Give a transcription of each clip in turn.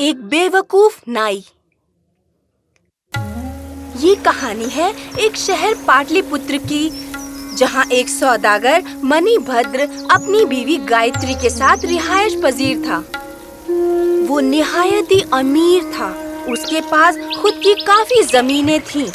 एक बेवकूफ़ नाई। ये कहानी है एक शहर पाटलिपुत्र की, जहाँ एक सौदागर मणिभद्र अपनी बीवी गायत्री के साथ रिहायश पजीर था। वो निहायत ही अमीर था। उसके पास खुद की काफ़ी जमीनें थीं।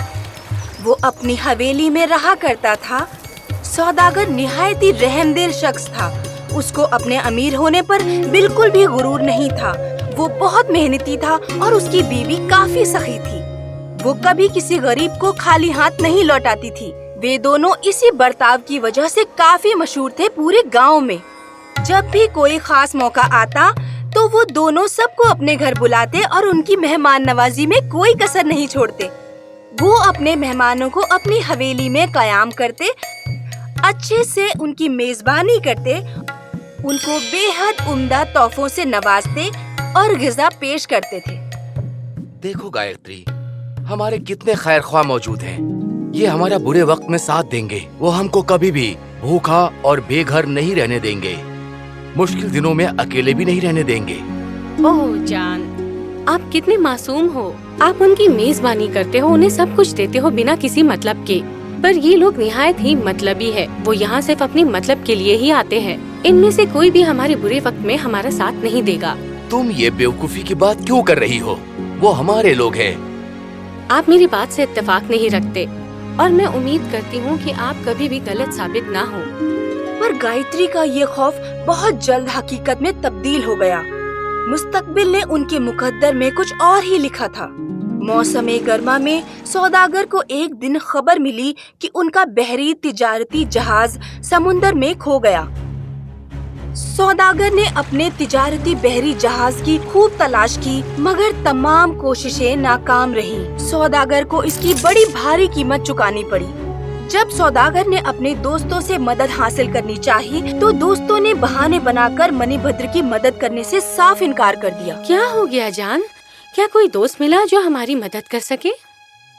वो अपनी हवेली में रहा करता था। सौदागर निहायत ही रहमदिल शख्स था। उसको अपने अमीर होने पर बिल्कुल भी गुरूर नहीं था। वो बहुत मेहनती था और उसकी बीवी काफ़ी सखी थी। वो कभी किसी गरीब को खाली हाथ नहीं लौटाती थी। वे दोनों इसी बर्ताव की वजह से काफ़ी मशहूर थे पूरे गाँव में। जब भी कोई खास मौका आता तो वो दोनों सबको अपने घर बुलाते और उनकी मेहमान नवाजी में कोई कसर नहीं छोड़ते। वो अपने मेहमानों को अपनी हवेली में कयाम करते, अच्छे से उनकी मेजबानी करते उनको बेहद उम्दा तोहफों से नवाजते और गिजा पेश करते थे। देखो गायत्री हमारे कितने खैर ख्वाह मौजूद हैं। ये हमारा बुरे वक्त में साथ देंगे। वो हमको कभी भी भूखा और बेघर नहीं रहने देंगे। मुश्किल दिनों में अकेले भी नहीं रहने देंगे। ओह जान आप कितने मासूम हो। आप उनकी मेजबानी करते हो उन्हें सब कुछ देते हो बिना किसी मतलब के। पर ये लोग निहायत ही मतलबी है। वो यहाँ सिर्फ़ अपने मतलब के लिए ही आते हैं। इनमें से कोई भी हमारे बुरे वक्त में हमारा साथ नहीं देगा। तुम ये बेवकूफ़ी की बात क्यों कर रही हो? वो हमारे लोग हैं। आप मेरी बात से इत्तेफाक नहीं रखते और मैं उम्मीद करती हूँ कि आप कभी भी गलत साबित ना हो। पर गायत्री का ये खौफ बहुत जल्द हकीकत में तब्दील हो गया। मुस्तकबिल ने उनके मुकद्दर में कुछ और ही लिखा था। मौसम गर्मा में सौदागर को एक दिन खबर मिली कि उनका बहरी तिजारती जहाज़ समुन्दर में खो गया। सौदागर ने अपने तिजारती बहरी जहाज़ की खूब तलाश की, मगर तमाम कोशिशें नाकाम रही। सौदागर को इसकी बड़ी भारी कीमत चुकानी पड़ी। जब सौदागर ने अपने दोस्तों से मदद हासिल करनी चाहिए तो दोस्तों ने बहाने बनाकर मणिभद्र की मदद करने से साफ़ इनकार कर दिया। क्या हो गया जान? क्या कोई दोस्त मिला जो हमारी मदद कर सके?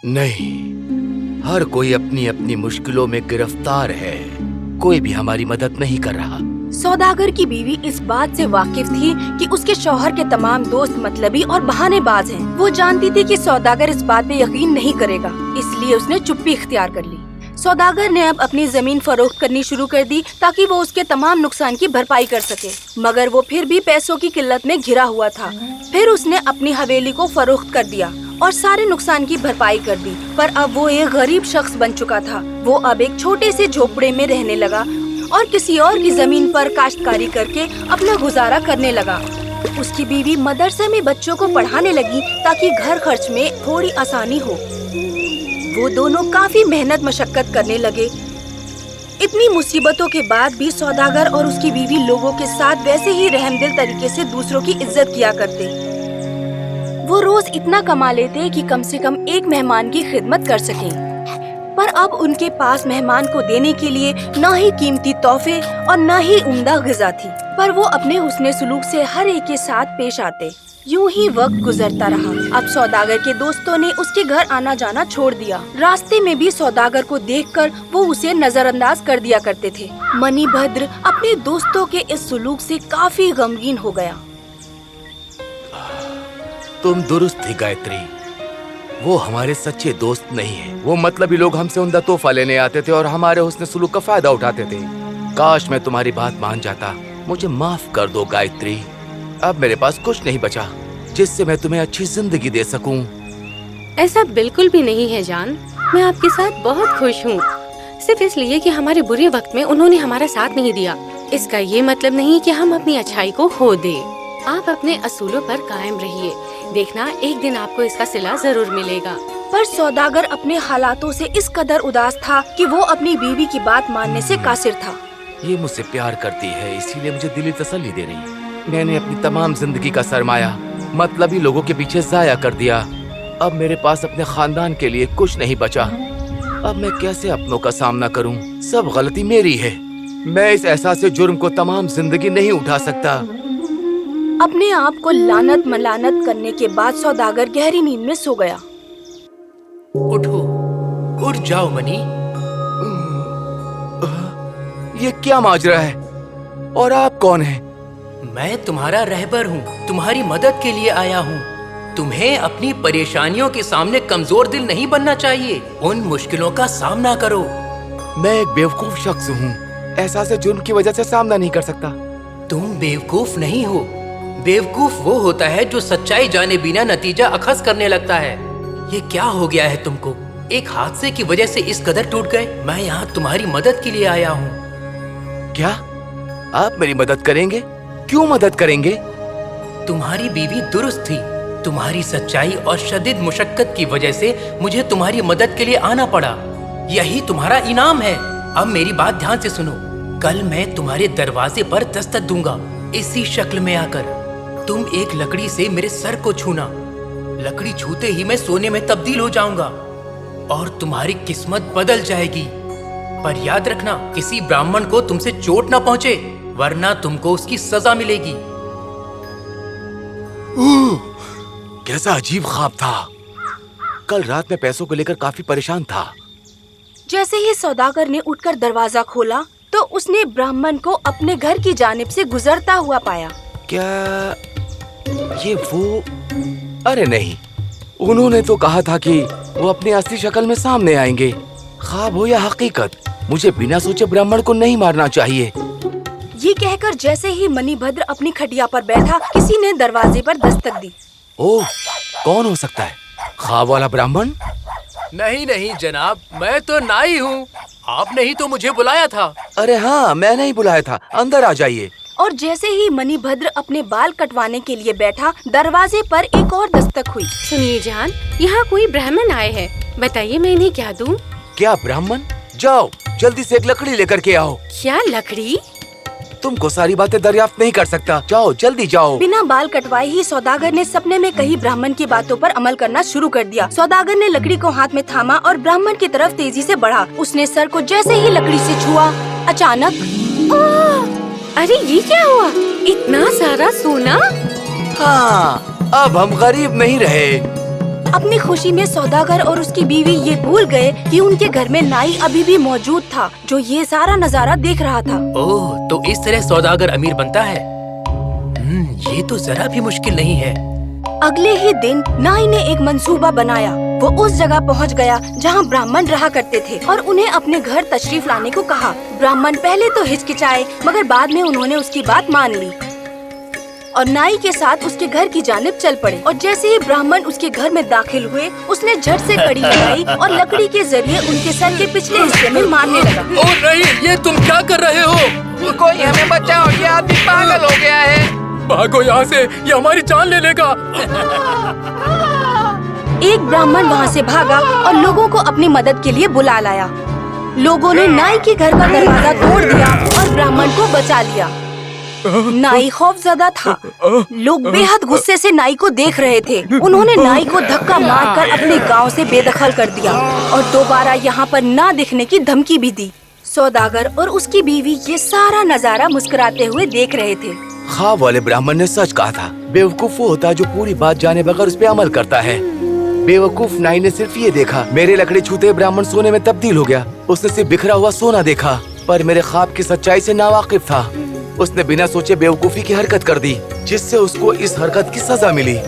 नहीं। हर कोई अपनी अपनी मुश्किलों में गिरफ़्तार है। कोई भी हमारी मदद नहीं कर रहा। सौदागर की बीवी इस बात से वाकिफ थी कि उसके शौहर के तमाम दोस्त मतलबी और बहानेबाज हैं। वो जानती थी कि सौदागर इस बात पे यकीन नहीं करेगा इसलिए उसने चुप्पी इख्तियार कर ली। सौदागर ने अब अपनी ज़मीन फरोख्त करनी शुरू कर दी ताकि वो उसके तमाम नुकसान की भरपाई कर सके। मगर वो फिर भी पैसों की किल्लत में घिरा हुआ था। फिर उसने अपनी हवेली को फरोख्त कर दिया और सारे नुकसान की भरपाई कर दी। पर अब वो एक गरीब शख्स बन चुका था। वो अब एक छोटे से झोपड़े में रहने लगा और किसी और की ज़मीन पर काश्तकारी करके अपना गुजारा करने लगा। उसकी बीवी मदरसे में बच्चों को पढ़ाने लगी ताकि घर खर्च में थोड़ी आसानी हो। वो दोनों काफ़ी मेहनत मशक्कत करने लगे। इतनी मुसीबतों के बाद भी सौदागर और उसकी बीवी लोगों के साथ वैसे ही रहमदिल तरीके से दूसरों की इज़्ज़त किया करते। वो रोज इतना कमा लेते कि कम से कम एक मेहमान की खिदमत कर सकें। पर अब उनके पास मेहमान को देने के लिए न ही कीमती तोहफे और न ही उम्दा गजा थी। पर वो अपने हुस्ने सुलूक से हर एक के साथ पेश आते। यूँ ही वक्त गुजरता रहा। अब सौदागर के दोस्तों ने उसके घर आना जाना छोड़ दिया। रास्ते में भी सौदागर को देखकर वो उसे नजरअंदाज कर दिया करते थे। मणिभद्र अपने दोस्तों के इस सुलूक से काफ़ी गमगीन हो गया। तुम दुरुस्त थी, गायत्री। वो हमारे सच्चे दोस्त नहीं है। वो मतलबी लोग हमसे उमदा तोहफा लेने आते थे और हमारे हुस्न सुलूक का फ़ायदा उठाते थे। काश मैं तुम्हारी बात मान जाता। मुझे माफ़ कर दो, गायत्री। अब मेरे पास कुछ नहीं बचा जिससे मैं तुम्हें अच्छी ज़िंदगी दे सकूँ। ऐसा बिल्कुल भी नहीं है जान। मैं आपके साथ बहुत खुश हूँ। सिर्फ़ इसलिए कि हमारे बुरे वक्त में उन्होंने हमारा साथ नहीं दिया। इसका ये मतलब नहीं कि हम अपनी अच्छाई को खो दे। आप अपने असूलों पर कायम रहिए। देखना एक दिन आपको इसका सिला ज़रूर मिलेगा। पर सौदागर अपने हालातों से इस कदर उदास था कि वो अपनी बीवी की बात मानने से कासिर था। ये मुझसे प्यार करती है इसीलिए मुझे दिली तसल्ली दे रही है। मैंने अपनी तमाम ज़िंदगी का सरमाया मतलबी लोगों के पीछे जाया कर दिया। अब मेरे पास अपने खानदान के लिए कुछ नहीं बचा। अब मैं कैसे अपनों का सामना करूँ? सब गलती मेरी है। मैं इस एहसास जुर्म को तमाम ज़िंदगी नहीं उठा सकता। अपने आप को लानत मलानत करने के बाद सौदागर गहरी नींद में सो गया। उठो उठ जाओ मनी। ये क्या माजरा है? और आप कौन हैं? मैं तुम्हारा रहबर हूँ तुम्हारी मदद के लिए आया हूँ। तुम्हें अपनी परेशानियों के सामने कमज़ोर दिल नहीं बनना चाहिए। उन मुश्किलों का सामना करो। मैं एक बेवकूफ़ शख्स हूँ। ऐसा एहसास जुर्म की वजह से सामना नहीं कर सकता। तुम बेवकूफ़ नहीं हो। बेवकूफ़ वो होता है जो सच्चाई जाने बिना नतीजा अखज करने लगता है। ये क्या हो गया है तुमको? एक हादसे की वजह से इस कदर टूट गए? मैं यहाँ तुम्हारी मदद के लिए आया हूँ। क्या? आप मेरी मदद करेंगे? क्यों मदद करेंगे? तुम्हारी बीवी दुरुस्त थी। तुम्हारी सच्चाई और शदीद मुशक्कत की वजह से मुझे तुम्हारी मदद के लिए आना पड़ा। यही तुम्हारा इनाम है। अब मेरी बात ध्यान से सुनो। कल मैं तुम्हारे दरवाजे पर दस्तक दूँगा। इसी शक्ल में आकर। तुम एक लकड़ी से मेरे सर को छूना। लकड़ी छूते ही मैं सोने में तब्दील हो जाऊँगा। और तुम्हारी किस्मत बदल जाएगी। पर याद रखना, किसी ब्राह्मण को तुमसे चोट ना पहुँचे। वरना तुमको उसकी सजा मिलेगी। कैसा अजीब ख्वाब था। कल रात में पैसों को लेकर काफ़ी परेशान था। जैसे ही सौदागर ने उठकर दरवाज़ा खोला तो उसने ब्राह्मण को अपने घर की जानिब से गुजरता हुआ पाया। क्या ये वो? अरे नहीं उन्होंने तो कहा था कि वो अपनी असली शक्ल में सामने आएँगे। ख्वाब हो या हकीकत मुझे बिना सोचे ब्राह्मण को नहीं मारना चाहिए। ये कहकर जैसे ही मणिभद्र अपनी खटिया पर बैठा किसी ने दरवाजे पर दस्तक दी। ओह कौन हो सकता है? खाब वाला ब्राह्मण? नहीं नहीं जनाब मैं तो नाई हूँ। आपने ही तो मुझे बुलाया था। अरे हाँ मैंने ही बुलाया था। अंदर आ जाइए। और जैसे ही मणिभद्र अपने बाल कटवाने के लिए बैठा दरवाजे पर एक और दस्तक हुई। सुनिए जान यहाँ कोई ब्राह्मण आए हैं। बताइए मैं इन्हें क्या दूँ? क्या ब्राह्मण? जाओ जल्दी से एक लकड़ी लेकर के आओ। क्या लकड़ी? तुमको सारी बातें दरियाफ्त नहीं कर सकता। जाओ जल्दी जाओ। बिना बाल कटवाए ही सौदागर ने सपने में कही ब्राह्मण की बातों पर अमल करना शुरू कर दिया। सौदागर ने लकड़ी को हाथ में थामा और ब्राह्मण की तरफ़ तेज़ी से बढ़ा। उसने सर को जैसे ही लकड़ी से छुआ अचानक अरे ये क्या हुआ? इतना सारा सोना? हाँ अब हम गरीब नहीं रहे। अपनी खुशी में सौदागर और उसकी बीवी ये भूल गए कि उनके घर में नाई अभी भी मौजूद था जो ये सारा नज़ारा देख रहा था। ओह तो इस तरह सौदागर अमीर बनता है? हम्म, ये तो जरा भी मुश्किल नहीं है। अगले ही दिन नाई ने एक मंसूबा बनाया। वो उस जगह पहुँच गया जहाँ ब्राह्मण रहा करते थे और उन्हें अपने घर तशरीफ़ लाने को कहा। ब्राह्मण पहले तो हिचकिचाए मगर बाद में उन्होंने उसकी बात मान ली। और नाई के साथ उसके घर की जानिब चल पड़े। और जैसे ही ब्राह्मण उसके घर में दाखिल हुए उसने झट से कड़ी लगाई और लकड़ी के ज़रिए उनके सर के पिछले हिस्से में मारने लगा। ओ नहीं ये तुम क्या कर रहे हो? कोई हमें बचाओ ये आदमी पागल हो गया है। भागो यहाँ से ये हमारी जान ले लेगा। एक ब्राह्मण वहाँ से भागा और लोगों को अपनी मदद के लिए बुला लाया। लोगों ने नाई के घर का दरवाज़ा तोड़ दिया और ब्राह्मण को बचा लिया। नाई खौफजदा था। लोग बेहद गुस्से से नाई को देख रहे थे। उन्होंने नाई को धक्का मारकर अपने गाँव से बेदखल कर दिया और दोबारा यहाँ पर ना दिखने की धमकी भी दी। सौदागर और उसकी बीवी ये सारा नज़ारा मुस्कुराते हुए देख रहे थे। ख्वाब वाले ब्राह्मण ने सच कहा था। बेवकूफ़ वो होता जो पूरी बात जाने बगैर उस पे अमल करता है। बेवकूफ़ नाई ने सिर्फ़ ये देखा, मेरे लकड़ी छूते ब्राह्मण सोने में तब्दील हो गया। उसने सिर्फ़ बिखरा हुआ सोना देखा, पर मेरे ख्वाब की सच्चाई से नावाकिफ था। उसने बिना सोचे बेवकूफ़ी की हरकत कर दी, जिससे उसको इस हरकत की सजा मिली।